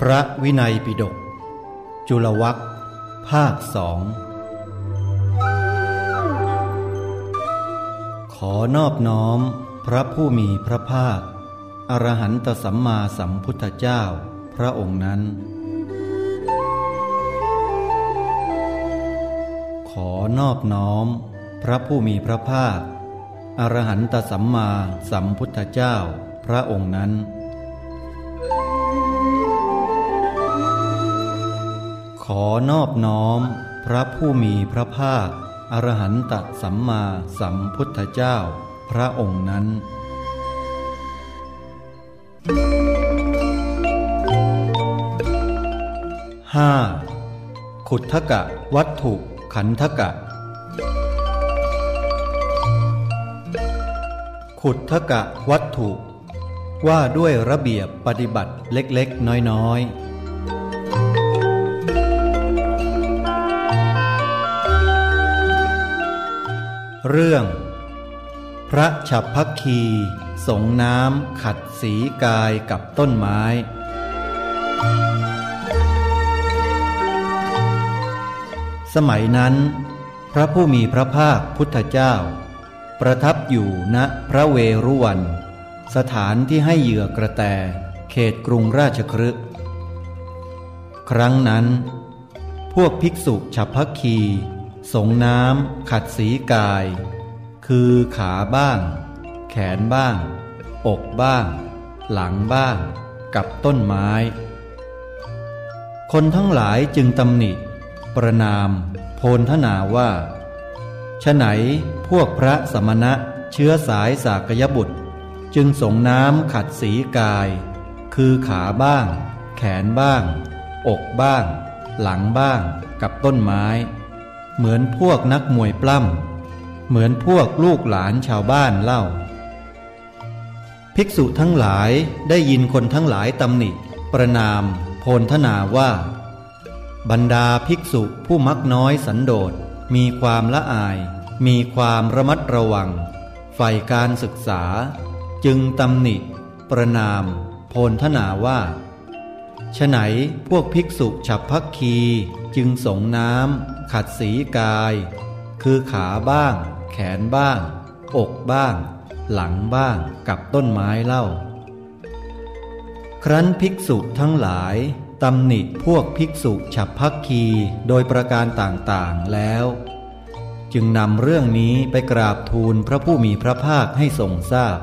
พระวินัยปิฎกจุลวัคภาคสอง ขอนอบน้อมพระผู้มีพระภาค อรหันตสัมมาสัมพุทธเจ้าพระองค์นั้น ขอนอบน้อมพระผู้มีพระภาค อรหันตสัมมาสัมพุทธเจ้าพระองค์นั้น ขอนอบน้อมพระผู้มีพระภาค อรหันตสัมมาสัมพุทธเจ้า พระองค์นั้นห้าขุททกะวัตถุขันธกะ ขุททกะวัตถุ ว่าด้วยระเบียบปฏิบัติเล็กๆ น้อยๆ เรื่อง พระฉับพักคี สงน้ำขัดสีกายกับต้นไม้ สมัยนั้น พระผู้มีพระภาคพุทธเจ้า ประทับอยู่ณพระเวรุวัน สถานที่ให้เหยื่อกระแตเขตกรุงราชครึกครั้งนั้น พวกภิกษุฉับพักคี สงน้ำขัดสีกาย คือขาบ้าง แขนบ้าง อกบ้าง หลังบ้าง กับต้นไม้ คนทั้งหลายจึงตำหนิ ประนาม โพนทนาว่าฉไหนพวกพระสมณะเชื้อสายสากยบุตร จึงสงน้ำขัดสีกาย คือขาบ้าง แขนบ้าง อกบ้าง หลังบ้างกับต้นไม้ เหมือนพวกนักมวยปล้ำ เหมือนพวกลูกหลานชาวบ้านเล่า ภิกษุทั้งหลายได้ยินคนทั้งหลายตำหนิ ประนาม โพนทนาว่า บรรดาภิกษุผู้มักน้อยสันโดษ มีความละอาย มีความระมัดระวังใฝ่การศึกษา จึงตำหนิ ประนาม โพนทนาว่า ฉไหนพวกภิกษุฉับพักคีจึงสงน้ำขัดสีกาย คือขาบ้าง แขนบ้าง อกบ้าง หลังบ้างกับต้นไม้เล่า ครั้นภิกษุทั้งหลายตำหนิพวกภิกษุฉับพักคีโดยประการต่างๆแล้ว จึงนำเรื่องนี้ไปกราบทูลพระผู้มีพระภาคให้ทรงทราบ